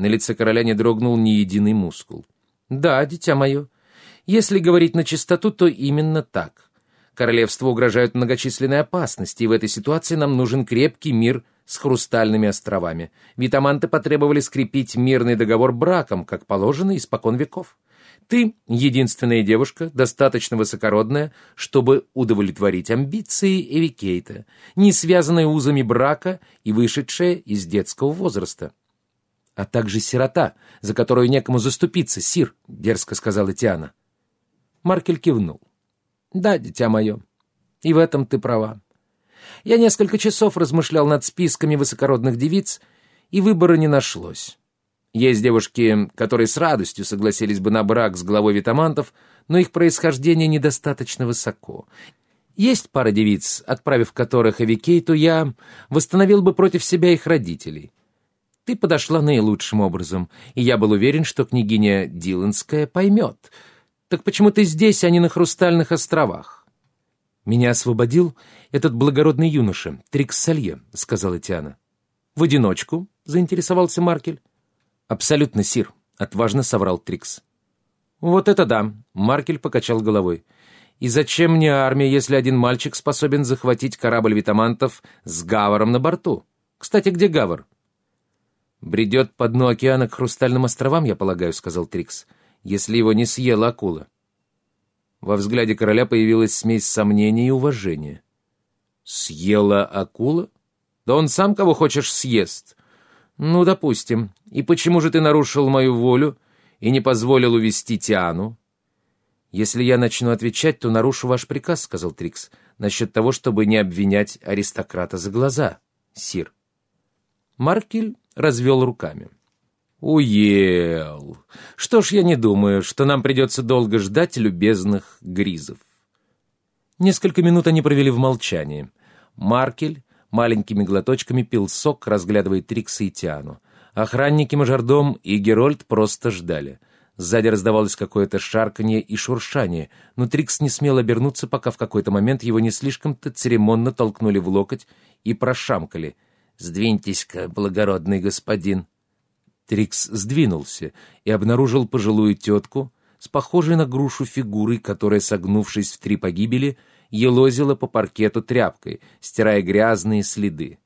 На лице короля не дрогнул ни единый мускул. «Да, дитя мое. Если говорить на чистоту, то именно так. Королевству угрожают многочисленные опасности, и в этой ситуации нам нужен крепкий мир с хрустальными островами. Витаманты потребовали скрепить мирный договор браком, как положено испокон веков. Ты — единственная девушка, достаточно высокородная, чтобы удовлетворить амбиции Эвикейта, не связанная узами брака и вышедшая из детского возраста. А также сирота, за которую некому заступиться, сир, — дерзко сказала Тиана. Маркель кивнул. «Да, дитя мое, и в этом ты права. Я несколько часов размышлял над списками высокородных девиц, и выбора не нашлось. Есть девушки, которые с радостью согласились бы на брак с главой витамантов, но их происхождение недостаточно высоко. Есть пара девиц, отправив которых Эвикейту, я восстановил бы против себя их родителей. Ты подошла наилучшим образом, и я был уверен, что княгиня Диланская поймет. Так почему ты здесь, а не на Хрустальных островах? Меня освободил этот благородный юноша, Трикс Салье, — сказала Тиана. В одиночку, — заинтересовался Маркель. «Абсолютно, Сир», — отважно соврал Трикс. «Вот это да!» — Маркель покачал головой. «И зачем мне армия, если один мальчик способен захватить корабль витамантов с Гаваром на борту? Кстати, где Гавар?» «Бредет по дну океана к Хрустальным островам, я полагаю», — сказал Трикс, — «если его не съела акула». Во взгляде короля появилась смесь сомнения и уважения. «Съела акула? Да он сам кого хочешь съест. Ну, допустим. И почему же ты нарушил мою волю и не позволил увести Тиану? Если я начну отвечать, то нарушу ваш приказ, сказал Трикс, насчет того, чтобы не обвинять аристократа за глаза, сир. Маркель развел руками. «Уел! Что ж, я не думаю, что нам придется долго ждать любезных гризов». Несколько минут они провели в молчании. Маркель маленькими глоточками пил сок, разглядывая Трикса и Тиану. Охранники Мажордом и Герольд просто ждали. Сзади раздавалось какое-то шарканье и шуршание, но Трикс не смел обернуться, пока в какой-то момент его не слишком-то церемонно толкнули в локоть и прошамкали. «Сдвиньтесь-ка, благородный господин!» Трикс сдвинулся и обнаружил пожилую тетку с похожей на грушу фигурой, которая, согнувшись в три погибели, елозила по паркету тряпкой, стирая грязные следы.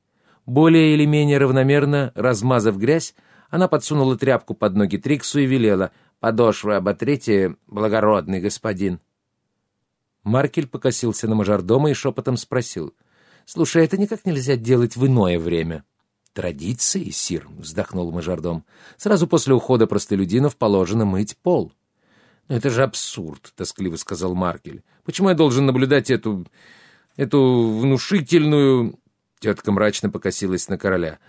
Более или менее равномерно, размазав грязь, она подсунула тряпку под ноги Триксу и велела «Подошвы оботрите, благородный господин». Маркель покосился на мажордома и шепотом спросил «Слушай, это никак нельзя делать в иное время». «Традиции, сир», — вздохнул мажордом. «Сразу после ухода простолюдинов положено мыть пол». «Это же абсурд», — тоскливо сказал Маркель. «Почему я должен наблюдать эту... эту внушительную...» Тетка мрачно покосилась на короля.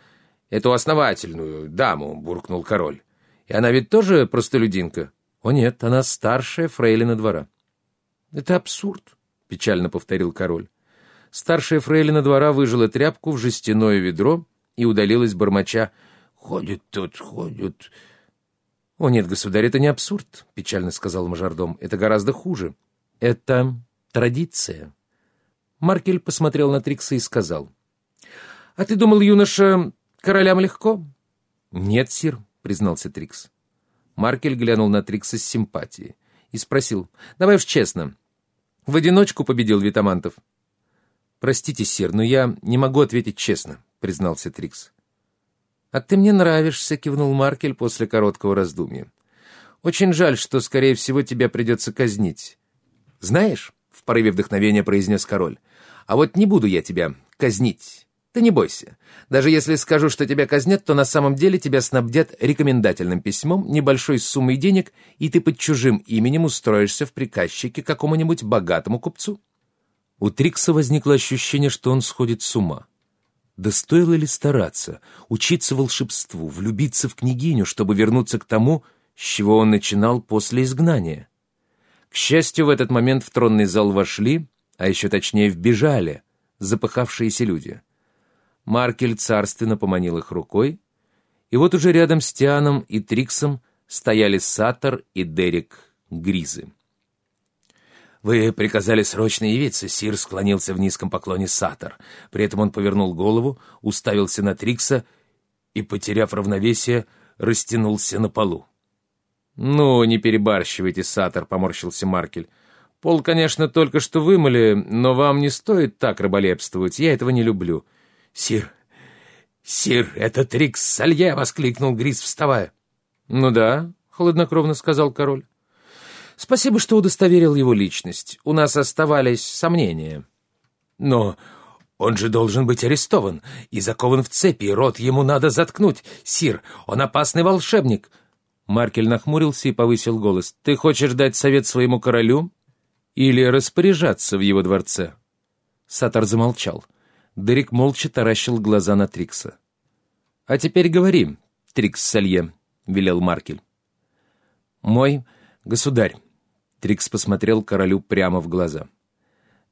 «Эту основательную даму», — буркнул король. «И она ведь тоже простолюдинка?» «О нет, она старшая фрейлина двора». «Это абсурд», — печально повторил король. Старшая фрейлина двора выжила тряпку в жестяное ведро и удалилась бормоча. «Ходят тут, ходят...» «О нет, государь, это не абсурд», — печально сказал мажордом. «Это гораздо хуже. Это традиция». Маркель посмотрел на Трикса и сказал. «А ты думал, юноша, королям легко?» «Нет, сир», — признался Трикс. Маркель глянул на Трикса с симпатией и спросил. «Давай уж честно. В одиночку победил Витамантов?» «Простите, сир, но я не могу ответить честно», — признался Трикс. «А ты мне нравишься», — кивнул Маркель после короткого раздумья. «Очень жаль, что, скорее всего, тебя придется казнить». «Знаешь», — в порыве вдохновения произнес король, «а вот не буду я тебя казнить. Ты не бойся. Даже если скажу, что тебя казнят, то на самом деле тебя снабдят рекомендательным письмом, небольшой суммой денег, и ты под чужим именем устроишься в приказчике какому-нибудь богатому купцу». У Трикса возникло ощущение, что он сходит с ума. Да стоило ли стараться, учиться волшебству, влюбиться в княгиню, чтобы вернуться к тому, с чего он начинал после изгнания? К счастью, в этот момент в тронный зал вошли, а еще точнее вбежали, запыхавшиеся люди. Маркель царственно поманил их рукой, и вот уже рядом с Тианом и Триксом стояли Сатор и Дерек Гризы. «Вы приказали срочно явиться», — Сир склонился в низком поклоне Сатор. При этом он повернул голову, уставился на Трикса и, потеряв равновесие, растянулся на полу. «Ну, не перебарщивайте, Сатор», — поморщился Маркель. «Пол, конечно, только что вымыли, но вам не стоит так рыболепствовать, я этого не люблю». «Сир, сир, это Трикс Салье!» — воскликнул Грис, вставая. «Ну да», — хладнокровно сказал король. «Спасибо, что удостоверил его личность. У нас оставались сомнения». «Но он же должен быть арестован и закован в цепи, рот ему надо заткнуть. Сир, он опасный волшебник». Маркель нахмурился и повысил голос. «Ты хочешь дать совет своему королю или распоряжаться в его дворце?» Сатар замолчал. Дерек молча таращил глаза на Трикса. «А теперь говори, Трикс Салье», — велел Маркель. «Мой государь», — Трикс посмотрел королю прямо в глаза.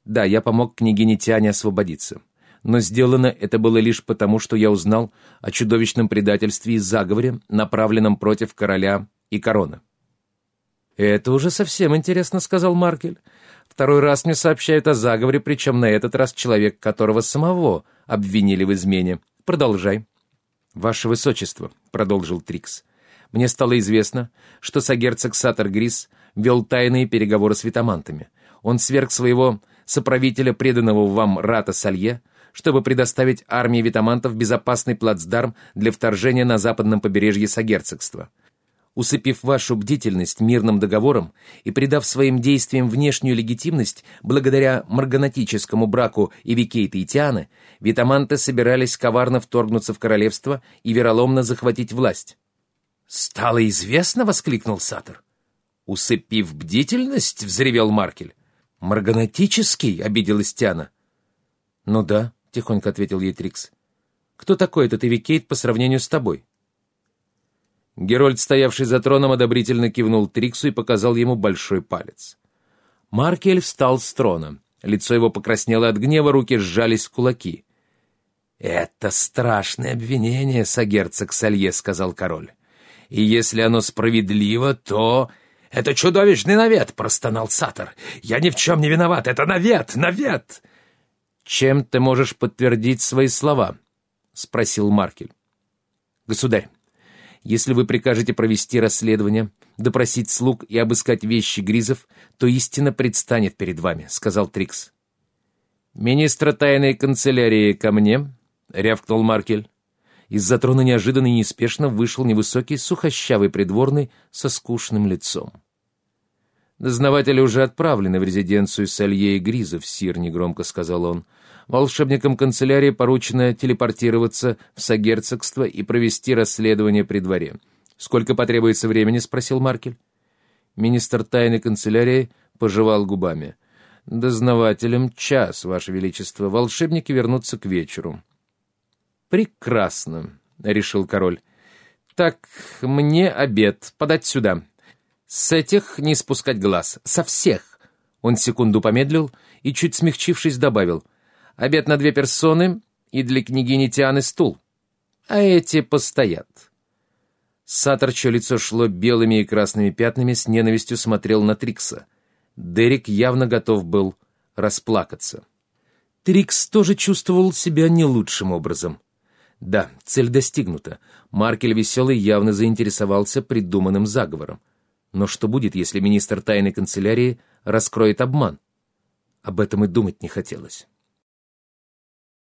«Да, я помог княгине Тиане освободиться но сделано это было лишь потому, что я узнал о чудовищном предательстве и заговоре, направленном против короля и короны. «Это уже совсем интересно», — сказал Маркель. «Второй раз мне сообщают о заговоре, причем на этот раз человек, которого самого обвинили в измене. Продолжай». «Ваше Высочество», — продолжил Трикс, — «мне стало известно, что сагерцог Сатор Грис вел тайные переговоры с витамантами. Он сверг своего соправителя, преданного вам Рата Салье, чтобы предоставить армии витамантов безопасный плацдарм для вторжения на западном побережье Сагерцогства. Усыпив вашу бдительность мирным договором и придав своим действиям внешнюю легитимность благодаря марганатическому браку Эвикейта и Тианы, витаманты собирались коварно вторгнуться в королевство и вероломно захватить власть. «Стало известно!» — воскликнул Сатор. «Усыпив бдительность?» — взревел Маркель. «Морганатический?» — обиделась Тиана. «Ну да, тихонько ответил ей Трикс. «Кто такой этот Эвикейт по сравнению с тобой?» Герольд, стоявший за троном, одобрительно кивнул Триксу и показал ему большой палец. Маркель встал с трона. Лицо его покраснело от гнева, руки сжались в кулаки. «Это страшное обвинение, сагерцог Салье», — сказал король. «И если оно справедливо, то...» «Это чудовищный навет!» — простонал Сатор. «Я ни в чем не виноват! Это навет! Навет!» «Чем ты можешь подтвердить свои слова?» — спросил Маркель. «Государь, если вы прикажете провести расследование, допросить слуг и обыскать вещи Гризов, то истина предстанет перед вами», — сказал Трикс. «Министра тайной канцелярии ко мне», — рявкнул Маркель. Из-за трона неожиданно и неспешно вышел невысокий сухощавый придворный со скучным лицом. «Дознаватели уже отправлены в резиденцию Салье и Гризов, сир», — негромко сказал он. «Волшебникам канцелярии поручено телепортироваться в Сагерцогство и провести расследование при дворе». «Сколько потребуется времени?» — спросил Маркель. Министр тайной канцелярии пожевал губами. «Дознавателям час, Ваше Величество. Волшебники вернутся к вечеру». «Прекрасно», — решил король. «Так, мне обед. Подать сюда». С этих не спускать глаз. Со всех. Он секунду помедлил и, чуть смягчившись, добавил. Обед на две персоны и для княгини Тианы стул. А эти постоят. Сатор, чье лицо шло белыми и красными пятнами, с ненавистью смотрел на Трикса. Дерек явно готов был расплакаться. Трикс тоже чувствовал себя не лучшим образом. Да, цель достигнута. Маркель Веселый явно заинтересовался придуманным заговором. Но что будет, если министр тайной канцелярии раскроет обман? Об этом и думать не хотелось.